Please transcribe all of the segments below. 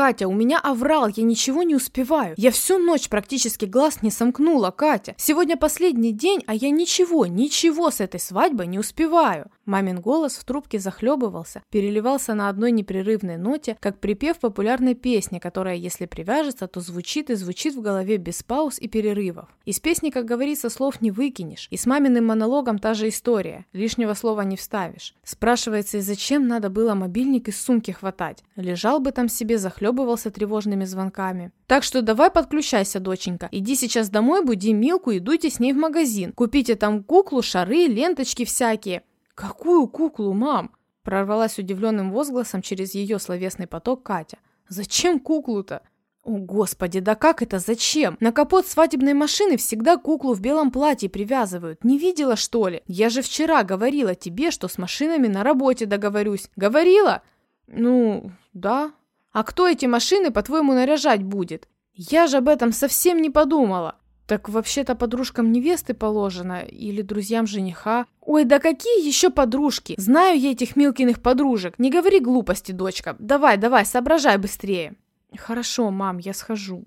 Катя, у меня аврал, я ничего не успеваю. Я всю ночь практически глаз не сомкнула, Катя. Сегодня последний день, а я ничего, ничего с этой свадьбой не успеваю. Мамин голос в трубке захлебывался, переливался на одной непрерывной ноте, как припев популярной песни, которая, если привяжется, то звучит и звучит в голове без пауз и перерывов. Из песни, как говорится, слов не выкинешь, и с маминым монологом та же история, лишнего слова не вставишь. Спрашивается, и зачем надо было мобильник из сумки хватать? Лежал бы там себе, захлебывался тревожными звонками. Так что давай подключайся, доченька. Иди сейчас домой, буди Милку и с ней в магазин. Купите там куклу, шары, ленточки всякие. «Какую куклу, мам?» – прорвалась удивленным возгласом через ее словесный поток Катя. «Зачем куклу-то?» «О, господи, да как это зачем? На капот свадебной машины всегда куклу в белом платье привязывают. Не видела, что ли? Я же вчера говорила тебе, что с машинами на работе договорюсь. Говорила?» «Ну, да. А кто эти машины, по-твоему, наряжать будет?» «Я же об этом совсем не подумала. Так вообще-то подружкам невесты положено или друзьям жениха. Ой, да какие еще подружки? Знаю я этих Милкиных подружек. Не говори глупости, дочка. Давай, давай, соображай быстрее. Хорошо, мам, я схожу.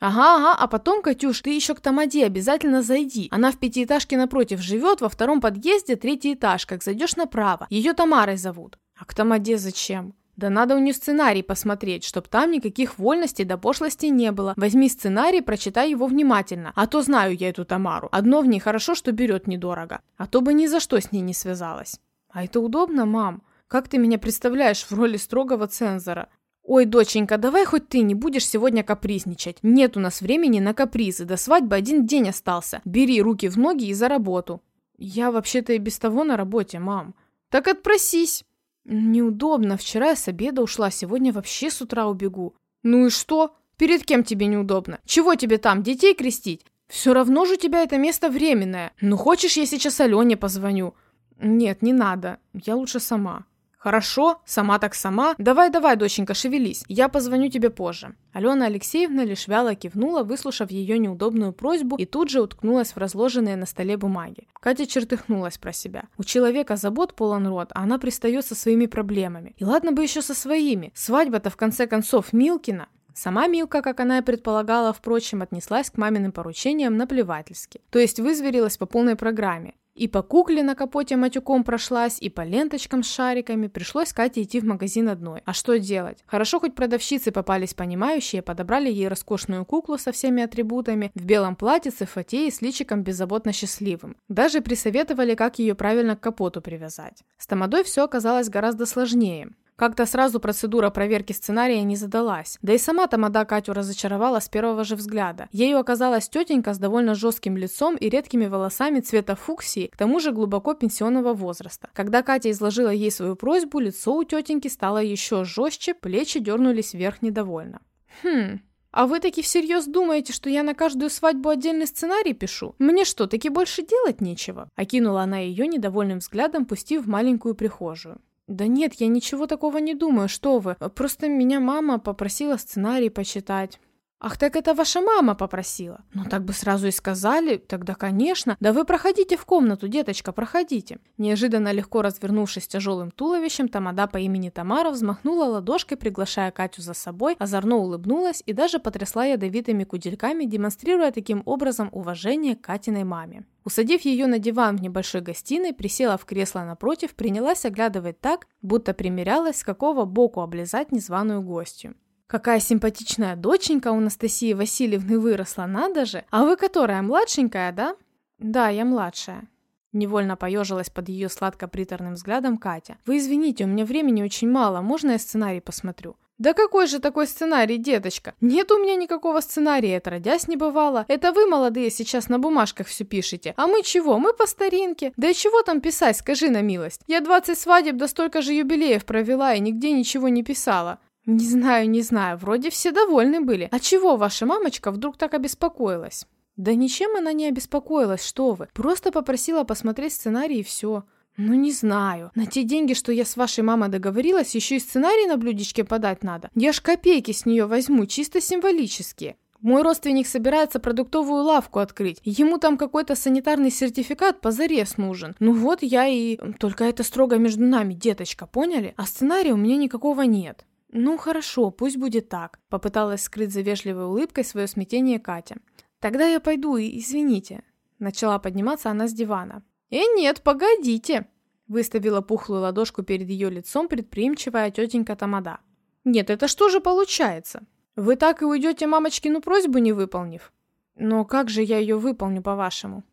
Ага, ага, а потом, Катюш, ты еще к Тамаде обязательно зайди. Она в пятиэтажке напротив живет, во втором подъезде третий этаж, как зайдешь направо. Ее Тамарой зовут. А к Тамаде зачем? Да надо у нее сценарий посмотреть, чтоб там никаких вольностей до пошлости не было. Возьми сценарий, прочитай его внимательно. А то знаю я эту Тамару. Одно в ней хорошо, что берет недорого. А то бы ни за что с ней не связалась. А это удобно, мам? Как ты меня представляешь в роли строгого цензора? «Ой, доченька, давай хоть ты не будешь сегодня капризничать. Нет у нас времени на капризы, до свадьбы один день остался. Бери руки в ноги и за работу». «Я вообще-то и без того на работе, мам». «Так отпросись». Неудобно. Вчера я с обеда ушла, сегодня вообще с утра убегу. Ну и что? Перед кем тебе неудобно? Чего тебе там, детей крестить? Все равно же у тебя это место временное. Ну хочешь, я сейчас Алене позвоню? Нет, не надо. Я лучше сама. «Хорошо, сама так сама. Давай-давай, доченька, шевелись. Я позвоню тебе позже». Алена Алексеевна лишь вяло кивнула, выслушав ее неудобную просьбу, и тут же уткнулась в разложенные на столе бумаги. Катя чертыхнулась про себя. У человека забот полон рот, а она пристает со своими проблемами. И ладно бы еще со своими. Свадьба-то в конце концов Милкина. Сама Милка, как она и предполагала, впрочем, отнеслась к маминым поручениям наплевательски. То есть вызверилась по полной программе. И по кукле на капоте матюком прошлась, и по ленточкам с шариками. Пришлось Кате идти в магазин одной. А что делать? Хорошо, хоть продавщицы попались понимающие, подобрали ей роскошную куклу со всеми атрибутами, в белом платьице, фате и с личиком беззаботно счастливым. Даже присоветовали, как ее правильно к капоту привязать. С Тамадой все оказалось гораздо сложнее. Как-то сразу процедура проверки сценария не задалась. Да и сама Тамада Катю разочаровала с первого же взгляда. Ею оказалась тетенька с довольно жестким лицом и редкими волосами цвета фуксии, к тому же глубоко пенсионного возраста. Когда Катя изложила ей свою просьбу, лицо у тетеньки стало еще жестче, плечи дернулись вверх недовольно. «Хм, а вы таки всерьез думаете, что я на каждую свадьбу отдельный сценарий пишу? Мне что, таки больше делать нечего?» Окинула она ее недовольным взглядом, пустив в маленькую прихожую. Да нет, я ничего такого не думаю, что вы. Просто меня мама попросила сценарий почитать. «Ах, так это ваша мама попросила?» «Ну, так бы сразу и сказали. Тогда, конечно. Да вы проходите в комнату, деточка, проходите». Неожиданно легко развернувшись тяжелым туловищем, Тамада по имени Тамара взмахнула ладошкой, приглашая Катю за собой, озорно улыбнулась и даже потрясла ядовитыми кудельками, демонстрируя таким образом уважение к Катиной маме. Усадив ее на диван в небольшой гостиной, присела в кресло напротив, принялась оглядывать так, будто примерялась, с какого боку облизать незваную гостью. Какая симпатичная доченька у Анастасии Васильевны выросла, надо же. А вы которая, младшенькая, да? Да, я младшая. Невольно поежилась под ее сладко-приторным взглядом Катя. «Вы извините, у меня времени очень мало, можно я сценарий посмотрю?» «Да какой же такой сценарий, деточка? Нет у меня никакого сценария, отродясь не бывало. Это вы, молодые, сейчас на бумажках все пишете. А мы чего? Мы по старинке. Да и чего там писать, скажи на милость. Я 20 свадеб да столько же юбилеев провела и нигде ничего не писала. «Не знаю, не знаю, вроде все довольны были. А чего ваша мамочка вдруг так обеспокоилась?» «Да ничем она не обеспокоилась, что вы. Просто попросила посмотреть сценарий и все». «Ну, не знаю. На те деньги, что я с вашей мамой договорилась, еще и сценарий на блюдечке подать надо. Я ж копейки с нее возьму, чисто символические. Мой родственник собирается продуктовую лавку открыть. Ему там какой-то санитарный сертификат позарез нужен. Ну вот я и... Только это строго между нами, деточка, поняли? А сценария у меня никакого нет». Ну хорошо, пусть будет так, попыталась скрыть за вежливой улыбкой свое смятение Катя. Тогда я пойду, и извините. Начала подниматься она с дивана. «Э, нет, погодите!» Выставила пухлую ладошку перед ее лицом предприимчивая тетенька Тамада. «Нет, это что же получается? Вы так и уйдете мамочкину просьбу, не выполнив?» «Но как же я ее выполню, по-вашему?»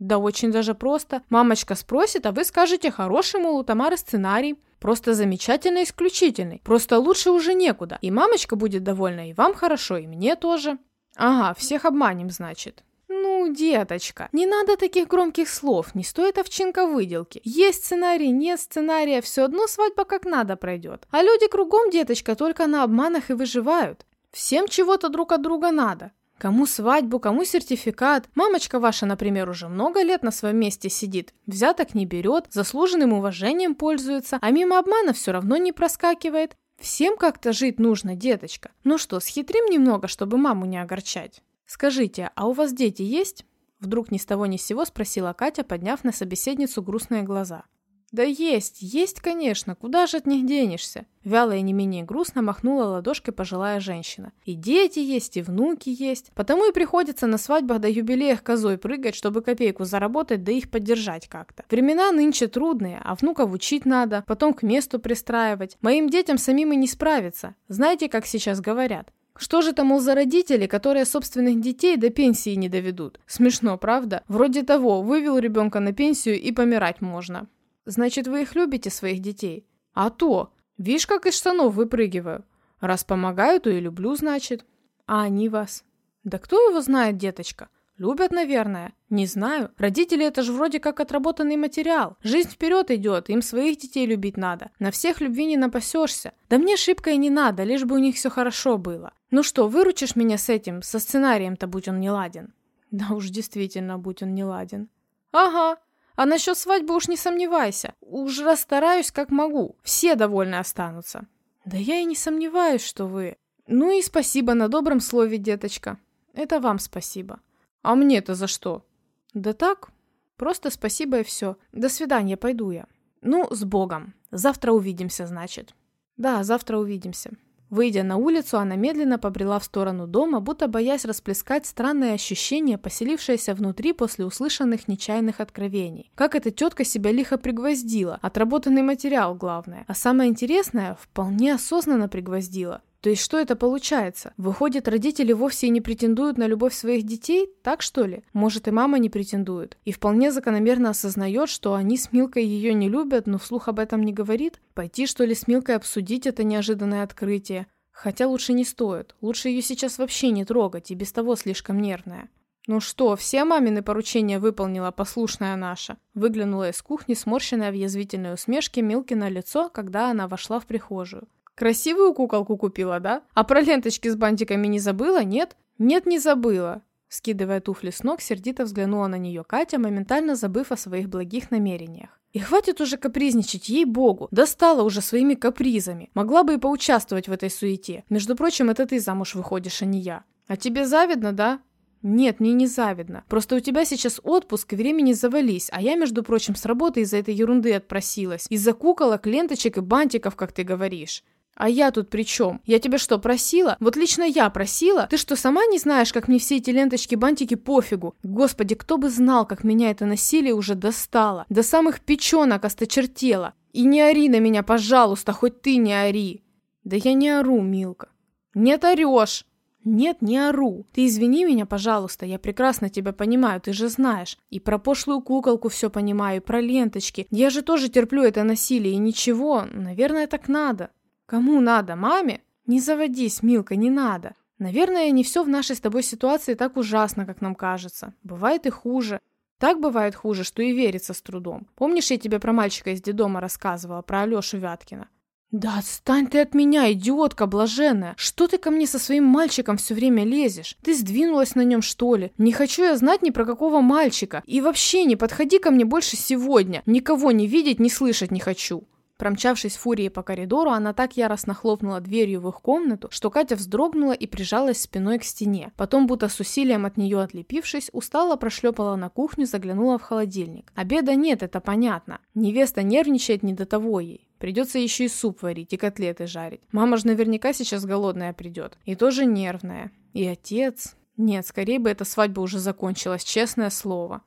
«Да очень даже просто. Мамочка спросит, а вы скажете, хороший, мол, у Тамары сценарий. Просто замечательно исключительный. Просто лучше уже некуда. И мамочка будет довольна, и вам хорошо, и мне тоже». «Ага, всех обманем, значит». «Ну, деточка, не надо таких громких слов, не стоит овчинка выделки. Есть сценарий, нет сценария, все одно свадьба как надо пройдет. А люди кругом, деточка, только на обманах и выживают. Всем чего-то друг от друга надо. Кому свадьбу, кому сертификат. Мамочка ваша, например, уже много лет на своем месте сидит, взяток не берет, заслуженным уважением пользуется, а мимо обмана все равно не проскакивает. Всем как-то жить нужно, деточка. Ну что, схитрим немного, чтобы маму не огорчать? Скажите, а у вас дети есть? Вдруг ни с того ни с сего спросила Катя, подняв на собеседницу грустные глаза. «Да есть, есть, конечно, куда же от них денешься?» Вяло и не менее грустно махнула ладошкой пожилая женщина. «И дети есть, и внуки есть. Потому и приходится на свадьбах до юбилеях козой прыгать, чтобы копейку заработать, да их поддержать как-то. Времена нынче трудные, а внуков учить надо, потом к месту пристраивать. Моим детям самим и не справиться. Знаете, как сейчас говорят? Что же там, мол, за родители, которые собственных детей до пенсии не доведут? Смешно, правда? Вроде того, вывел ребенка на пенсию и помирать можно. Значит, вы их любите, своих детей? А то! Видишь, как из штанов выпрыгиваю. Раз помогаю, то и люблю, значит. А они вас? Да кто его знает, деточка? Любят, наверное. Не знаю. Родители это же вроде как отработанный материал. Жизнь вперед идет, им своих детей любить надо. На всех любви не напасешься. Да мне шибко и не надо, лишь бы у них все хорошо было. Ну что, выручишь меня с этим, со сценарием-то, будь он не ладен? Да уж действительно, будь он не ладен. Ага, а насчет свадьбы уж не сомневайся. Уж расстараюсь как могу. Все довольны останутся. Да я и не сомневаюсь, что вы... Ну и спасибо на добром слове, деточка. Это вам спасибо. А мне-то за что? Да так, просто спасибо и все. До свидания, пойду я. Ну, с Богом. Завтра увидимся, значит. Да, завтра увидимся. Выйдя на улицу, она медленно побрела в сторону дома, будто боясь расплескать странное ощущение, поселившееся внутри после услышанных нечаянных откровений. Как эта тетка себя лихо пригвоздила, отработанный материал главное. А самое интересное, вполне осознанно пригвоздила. То есть что это получается? Выходит, родители вовсе и не претендуют на любовь своих детей? Так что ли? Может и мама не претендует. И вполне закономерно осознает, что они с Милкой ее не любят, но вслух об этом не говорит? Пойти что ли с Милкой обсудить это неожиданное открытие? Хотя лучше не стоит. Лучше ее сейчас вообще не трогать, и без того слишком нервная. «Ну что, все мамины поручения выполнила послушная наша?» Выглянула из кухни, сморщенная в язвительной усмешке Милкина лицо, когда она вошла в прихожую. Красивую куколку купила, да? А про ленточки с бантиками не забыла, нет? Нет, не забыла. Скидывая туфли с ног, сердито взглянула на нее Катя, моментально забыв о своих благих намерениях. И хватит уже капризничать, ей-богу. Достала уже своими капризами. Могла бы и поучаствовать в этой суете. Между прочим, это ты замуж выходишь, а не я. А тебе завидно, да? Нет, мне не завидно. Просто у тебя сейчас отпуск и времени завались, а я, между прочим, с работы из-за этой ерунды отпросилась. Из-за куколок, ленточек и бантиков, как ты говоришь. А я тут при чем? Я тебя что, просила? Вот лично я просила? Ты что, сама не знаешь, как мне все эти ленточки-бантики пофигу? Господи, кто бы знал, как меня это насилие уже достало. До самых печенок осточертело. И не ори на меня, пожалуйста, хоть ты не ори. Да я не ору, Милка. Нет, орешь. Нет, не ору. Ты извини меня, пожалуйста, я прекрасно тебя понимаю, ты же знаешь. И про пошлую куколку все понимаю, и про ленточки. Я же тоже терплю это насилие, и ничего, наверное, так надо. Кому надо? Маме? Не заводись, Милка, не надо. Наверное, не все в нашей с тобой ситуации так ужасно, как нам кажется. Бывает и хуже. Так бывает хуже, что и верится с трудом. Помнишь, я тебе про мальчика из детдома рассказывала, про Алешу Вяткина? «Да отстань ты от меня, идиотка блаженная! Что ты ко мне со своим мальчиком все время лезешь? Ты сдвинулась на нем, что ли? Не хочу я знать ни про какого мальчика. И вообще не подходи ко мне больше сегодня. Никого не видеть, не слышать не хочу!» Промчавшись фурией по коридору, она так яростно хлопнула дверью в их комнату, что Катя вздрогнула и прижалась спиной к стене. Потом, будто с усилием от нее отлепившись, устало прошлепала на кухню, заглянула в холодильник. Обеда нет, это понятно. Невеста нервничает не до того ей. Придется еще и суп варить, и котлеты жарить. Мама же наверняка сейчас голодная придет. И тоже нервная. И отец... Нет, скорее бы эта свадьба уже закончилась, честное слово.